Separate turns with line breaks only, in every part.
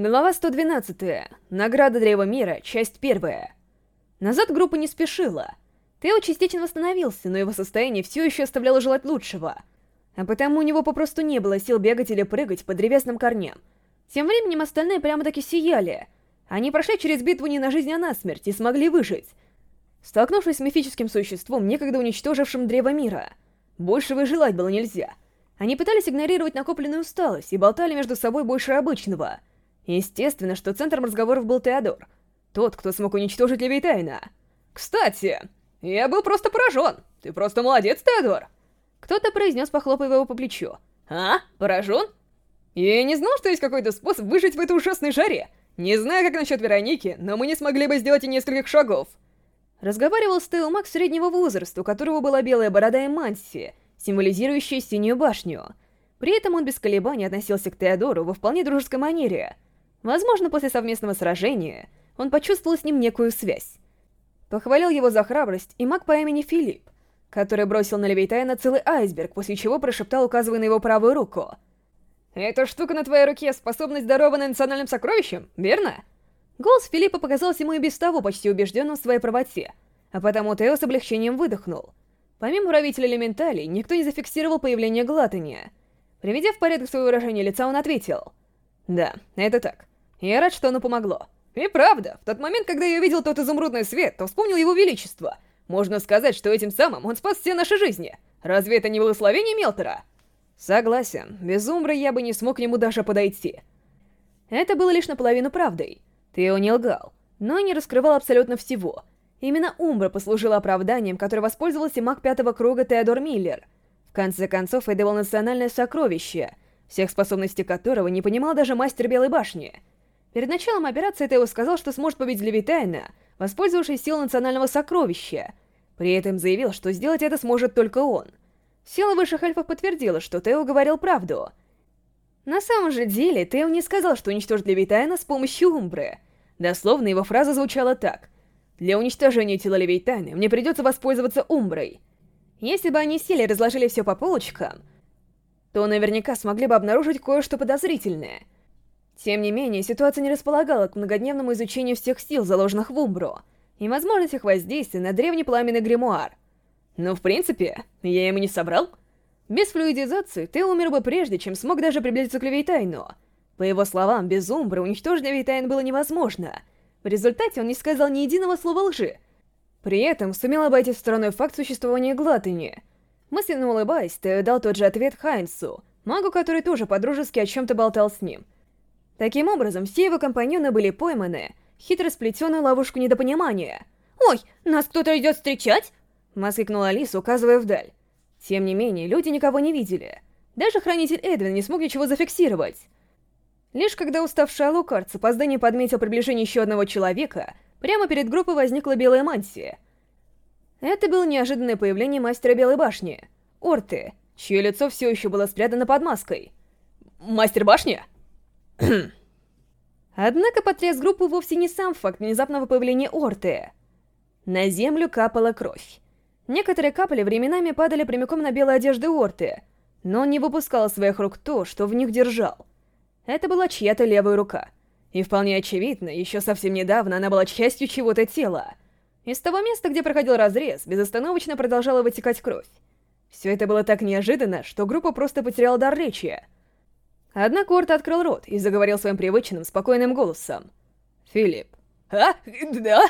Глава 112. Награда Древа Мира, часть первая. Назад группа не спешила. Тео частично восстановился, но его состояние все еще оставляло желать лучшего. А потому у него попросту не было сил бегать или прыгать по древесным корням. Тем временем остальные прямо-таки сияли. Они прошли через битву не на жизнь, а на смерть и смогли выжить. Столкнувшись с мифическим существом, некогда уничтожившим Древо Мира. Большего и желать было нельзя. Они пытались игнорировать накопленную усталость и болтали между собой больше обычного. Естественно, что центром разговоров был Теодор. Тот, кто смог уничтожить Левитайна. «Кстати, я был просто поражен. Ты просто молодец, Теодор!» Кто-то произнес, похлопывая его по плечу. «А? Поражен? Я не знал, что есть какой-то способ выжить в этой ужасной жаре. Не знаю, как насчет Вероники, но мы не смогли бы сделать и нескольких шагов. Разговаривал с Тео Мак среднего возраста, у которого была белая борода и мантия, символизирующая синюю башню. При этом он без колебаний относился к Теодору во вполне дружеской манере. Возможно, после совместного сражения он почувствовал с ним некую связь. Похвалил его за храбрость и маг по имени Филипп, который бросил на Левитайна целый айсберг, после чего прошептал, указывая на его правую руку. «Эта штука на твоей руке — способность, дарованная национальным сокровищем, верно?» Голос Филиппа показался ему и без того почти убежденным в своей правоте, а потому Тео с облегчением выдохнул. Помимо правителя элементалей, никто не зафиксировал появление Глатания. Приведя в порядок свое выражение лица, он ответил. «Да, это так. Я рад, что оно помогло. И правда, в тот момент, когда я увидел тот изумрудный свет, то вспомнил его величество. Можно сказать, что этим самым он спас все наши жизни. Разве это не благословение Мелтера?» «Согласен. Без Умбры я бы не смог к нему даже подойти». Это было лишь наполовину правдой. Тео не лгал, но не раскрывал абсолютно всего. Именно Умбра послужила оправданием, которое воспользовался маг пятого круга Теодор Миллер. В конце концов, это было национальное сокровище, всех способностей которого не понимал даже мастер Белой Башни. Перед началом операции Тео сказал, что сможет победить Левитайна, воспользовавшись силой национального сокровища. При этом заявил, что сделать это сможет только он. Сила высших эльфов подтвердила, что Тео говорил правду. На самом же деле, Тео не сказал, что уничтожит Левитайна с помощью Умбры — Дословно его фраза звучала так. «Для уничтожения тела Левейтана мне придется воспользоваться Умброй». Если бы они сели и разложили все по полочкам, то наверняка смогли бы обнаружить кое-что подозрительное. Тем не менее, ситуация не располагала к многодневному изучению всех сил, заложенных в Умбру, и возможность их воздействия на древний пламенный гримуар. Но, в принципе, я ему не собрал. Без флюидизации ты умер бы прежде, чем смог даже приблизиться к Левейтайну. По его словам, без Умбры уничтожить Витайн было невозможно. В результате он не сказал ни единого слова лжи. При этом сумел обойти стороной факт существования Глатани. Мысленно улыбаясь, Тео дал тот же ответ Хайнсу, магу, который тоже подружески о чем-то болтал с ним. Таким образом, все его компаньоны были пойманы, хитро сплетенную ловушку недопонимания. «Ой, нас кто-то идет встречать?» — воскликнула Алиса, указывая вдаль. Тем не менее, люди никого не видели. Даже хранитель Эдвин не смог ничего зафиксировать. Лишь когда уставший Алукард с опозданием подметил приближение еще одного человека, прямо перед группой возникла белая мантия. Это было неожиданное появление мастера Белой Башни, Орты, чье лицо все еще было спрятано под маской. «Мастер Башни?» Однако потряс группу вовсе не сам факт внезапного появления Орты. На землю капала кровь. Некоторые капли временами падали прямиком на белые одежды Орты, но он не выпускал из своих рук то, что в них держал. Это была чья-то левая рука. И вполне очевидно, еще совсем недавно она была частью чего-то тела. Из того места, где проходил разрез, безостановочно продолжала вытекать кровь. Все это было так неожиданно, что группа просто потеряла дар речи. Однако Орт открыл рот и заговорил своим привычным, спокойным голосом. «Филипп». «А? Да?»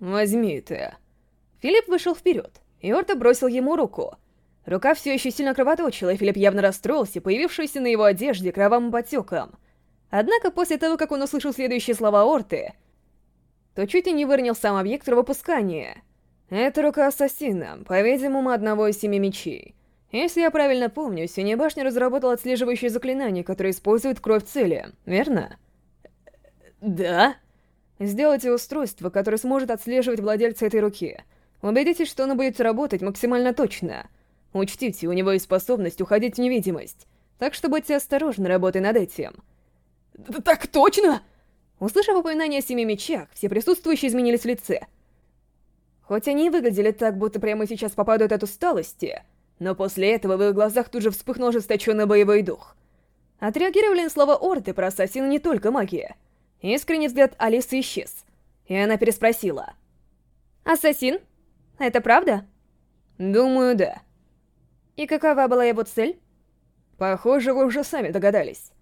«Возьми это». Филипп вышел вперед, и Орта бросил ему руку — Рука все еще сильно кровоточила, и Филипп явно расстроился, появившийся на его одежде кровавым потеком. Однако после того, как он услышал следующие слова Орты, то чуть и не выронил сам объект кровопускания. Это рука ассасина, по-видимому, одного из семи мечей. Если я правильно помню, Синяя Башня разработала отслеживающее заклинание, которое использует кровь цели, верно? Да. Сделайте устройство, которое сможет отслеживать владельца этой руки. Убедитесь, что оно будет работать максимально точно — Учтите, у него есть способность уходить в невидимость. Так что будьте осторожны, работая над этим. «Так точно!» Услышав упоминание о семи мечах, все присутствующие изменились в лице. Хоть они и выглядели так, будто прямо сейчас попадают от усталости, но после этого в их глазах тут же вспыхнул ожесточенный боевой дух. Отреагировали на слова Орды про ассасина не только магия. Искренний взгляд Алисы исчез, и она переспросила. «Ассасин? Это правда?» «Думаю, да». «И какова была его цель?» «Похоже, вы уже сами догадались».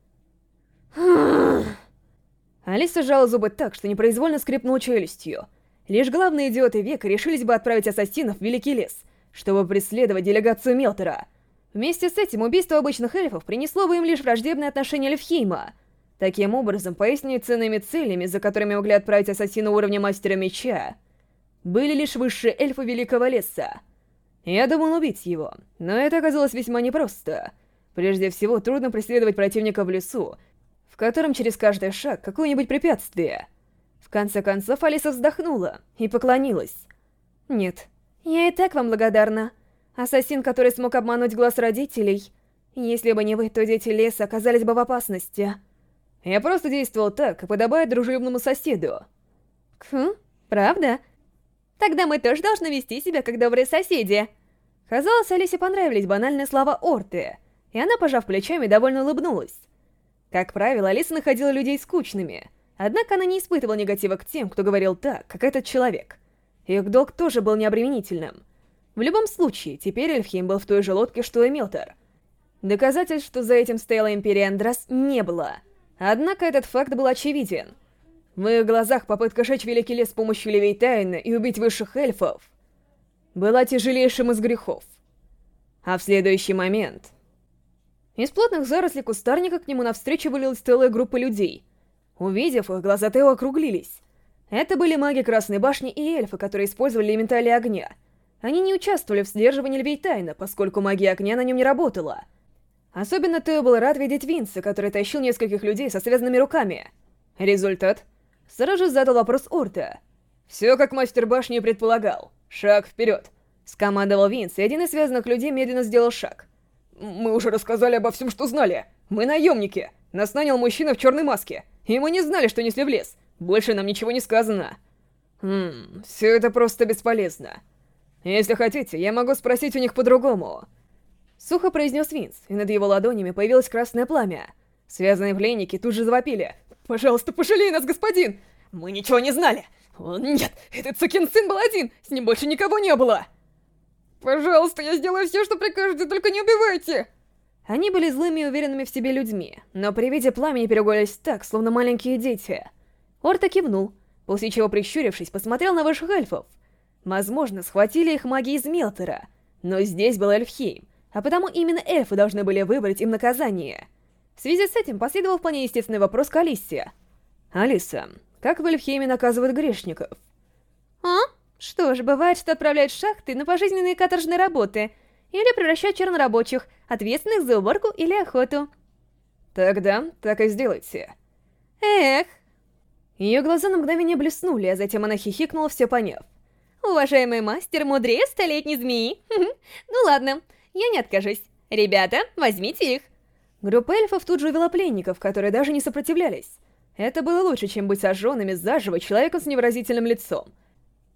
Алиса сжала зубы так, что непроизвольно скрипнула челюстью. Лишь главные идиоты века решились бы отправить ассасинов в Великий Лес, чтобы преследовать делегацию Мелтера. Вместе с этим убийство обычных эльфов принесло бы им лишь враждебное отношение Левхейма. Таким образом, поистине ценными целями, за которыми могли отправить ассасина уровня Мастера Меча, были лишь высшие эльфы Великого Леса. Я думал убить его, но это оказалось весьма непросто. Прежде всего, трудно преследовать противника в лесу, в котором через каждый шаг какое-нибудь препятствие. В конце концов, Алиса вздохнула и поклонилась. «Нет, я и так вам благодарна. Ассасин, который смог обмануть глаз родителей. Если бы не вы, то дети леса оказались бы в опасности. Я просто действовал так, как подобает дружелюбному соседу». «Хм, правда? Тогда мы тоже должны вести себя как добрые соседи». Казалось, Алисе понравились банальные слова Орты, и она, пожав плечами, довольно улыбнулась. Как правило, Алиса находила людей скучными, однако она не испытывала негатива к тем, кто говорил так, как этот человек. Их долг тоже был необременительным. В любом случае, теперь Эльфхейм был в той же лодке, что и Милтер. Доказательств, что за этим стояла Империя Андрас, не было. Однако этот факт был очевиден. В их глазах попытка жечь Великий Лес с помощью Левейтайна и убить высших эльфов была тяжелейшим из грехов. А в следующий момент из плотных зарослей кустарника к нему навстречу вылилась целая группа людей. Увидев их, глаза Тео округлились. Это были маги Красной Башни и эльфы, которые использовали элементали огня. Они не участвовали в сдерживании Львейтайна, поскольку магия огня на нем не работала. Особенно Тео был рад видеть Винса, который тащил нескольких людей со связанными руками. Результат? Сразу же задал вопрос Орта. «Все, как мастер башни предполагал. Шаг вперед!» Скомандовал Винс, и один из связанных людей медленно сделал шаг. Мы уже рассказали обо всем, что знали. Мы наемники. Нас нанял мужчина в черной маске. И мы не знали, что несли в лес. Больше нам ничего не сказано. Хм, все это просто бесполезно. Если хотите, я могу спросить у них по-другому. Сухо произнес Винс, и над его ладонями появилось красное пламя. Связанные пленники тут же завопили. «Пожалуйста, пожалей нас, господин! Мы ничего не знали! О, нет, этот сукин сын был один, с ним больше никого не было!» «Пожалуйста, я сделаю все, что прикажете, только не убивайте!» Они были злыми и уверенными в себе людьми, но при виде пламени перегулялись так, словно маленькие дети. Орта кивнул, после чего, прищурившись, посмотрел на высших эльфов. Возможно, схватили их маги из Мелтера, но здесь был Эльфхейм, а потому именно эльфы должны были выбрать им наказание. В связи с этим последовал вполне естественный вопрос к Алисе. «Алиса, как в Эльфхейме наказывают грешников?» «А?» Что ж, бывает, что отправляют в шахты на пожизненные каторжные работы, или превращают чернорабочих, ответственных за уборку или охоту. Тогда так и сделайте. Эх. Ее глаза на мгновение блеснули, а затем она хихикнула, все поняв. Уважаемый мастер, мудрее столетней змеи. ну ладно, я не откажусь. Ребята, возьмите их. Группа эльфов тут же увела пленников, которые даже не сопротивлялись. Это было лучше, чем быть сожженными заживо человеком с невыразительным лицом.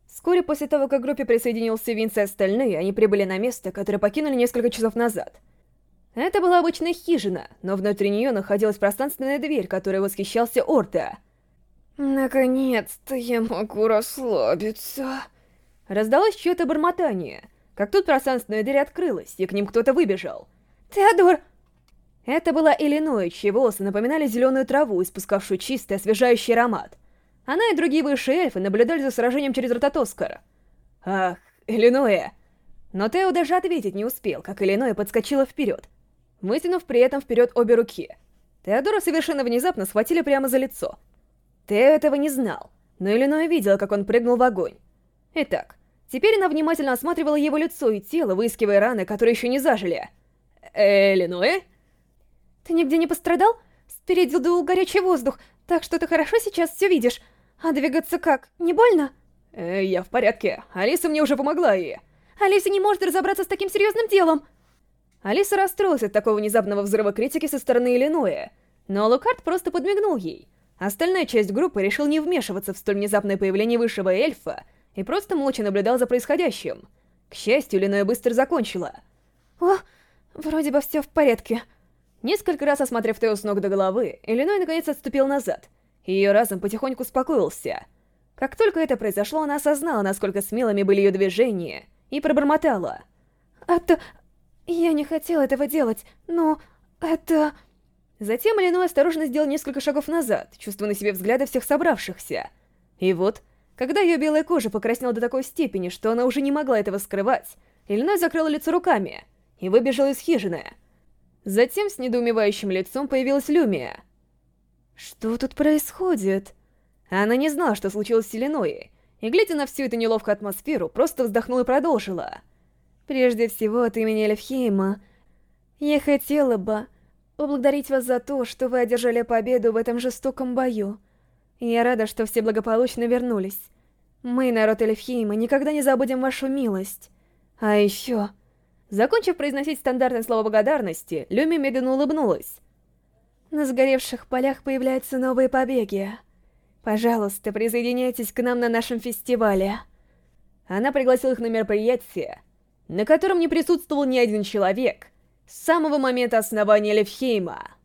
Вскоре после того, как группе присоединился Винс и остальные, они прибыли на место, которое покинули несколько часов назад. Это была обычная хижина, но внутри нее находилась пространственная дверь, которой восхищался Орта. «Наконец-то я могу расслабиться!» Раздалось чье-то бормотание, как тут пространственная дверь открылась, и к ним кто-то выбежал. «Теодор!» Это была Иллиной, чьи волосы напоминали зеленую траву, испускавшую чистый, освежающий аромат. Она и другие высшие эльфы наблюдали за сражением через Рототоскар. Ах, Иллиноя! Но Тео даже ответить не успел, как Иллиноя подскочила вперед, вытянув при этом вперед обе руки. Теодора совершенно внезапно схватили прямо за лицо. Тео этого не знал, но Иллиноя видела, как он прыгнул в огонь. Итак, теперь она внимательно осматривала его лицо и тело, выискивая раны, которые еще не зажили. Иллиноя? Ты нигде не пострадал? Спереди дул горячий воздух, так что ты хорошо сейчас все видишь. А двигаться как? Не больно? Э, я в порядке. Алиса мне уже помогла и... Алиса не может разобраться с таким серьезным делом. Алиса расстроилась от такого внезапного взрыва критики со стороны Иллиноя, но Лукард просто подмигнул ей. Остальная часть группы решил не вмешиваться в столь внезапное появление высшего эльфа и просто молча наблюдал за происходящим. К счастью, Иллиноя быстро закончила. «О, вроде бы все в порядке». Несколько раз осмотрев Тео с ног до головы, Иллиной наконец отступил назад, и ее разум потихоньку успокоился. Как только это произошло, она осознала, насколько смелыми были ее движения, и пробормотала. «Это... я не хотела этого делать, но... это...» Затем Иллиной осторожно сделал несколько шагов назад, чувствуя на себе взгляды всех собравшихся. И вот, когда ее белая кожа покраснела до такой степени, что она уже не могла этого скрывать, Иллиной закрыла лицо руками и выбежала из хижины. Затем с недоумевающим лицом появилась Люмия. «Что тут происходит?» Она не знала, что случилось с Иллиной, и, глядя на всю эту неловкую атмосферу, просто вздохнула и продолжила. «Прежде всего, от имени Эльфхейма, я хотела бы поблагодарить вас за то, что вы одержали победу в этом жестоком бою. Я рада, что все благополучно вернулись. Мы, народ Эльфхейма, никогда не забудем вашу милость. А еще... Закончив произносить стандартное слово благодарности, Люми медленно улыбнулась. На сгоревших полях появляются новые побеги. Пожалуйста, присоединяйтесь к нам на нашем фестивале. Она пригласила их на мероприятие, на котором не присутствовал ни один человек с самого момента основания Левхейма.